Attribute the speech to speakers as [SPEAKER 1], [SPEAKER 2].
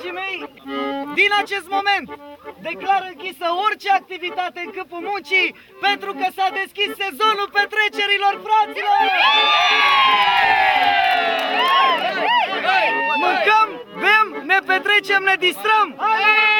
[SPEAKER 1] dragii mei, din acest moment declar închisă orice activitate în câmpul muncii pentru că s-a deschis sezonul petrecerilor fraților! Mâncăm, bem, ne petrecem, ne distrăm!
[SPEAKER 2] Hai!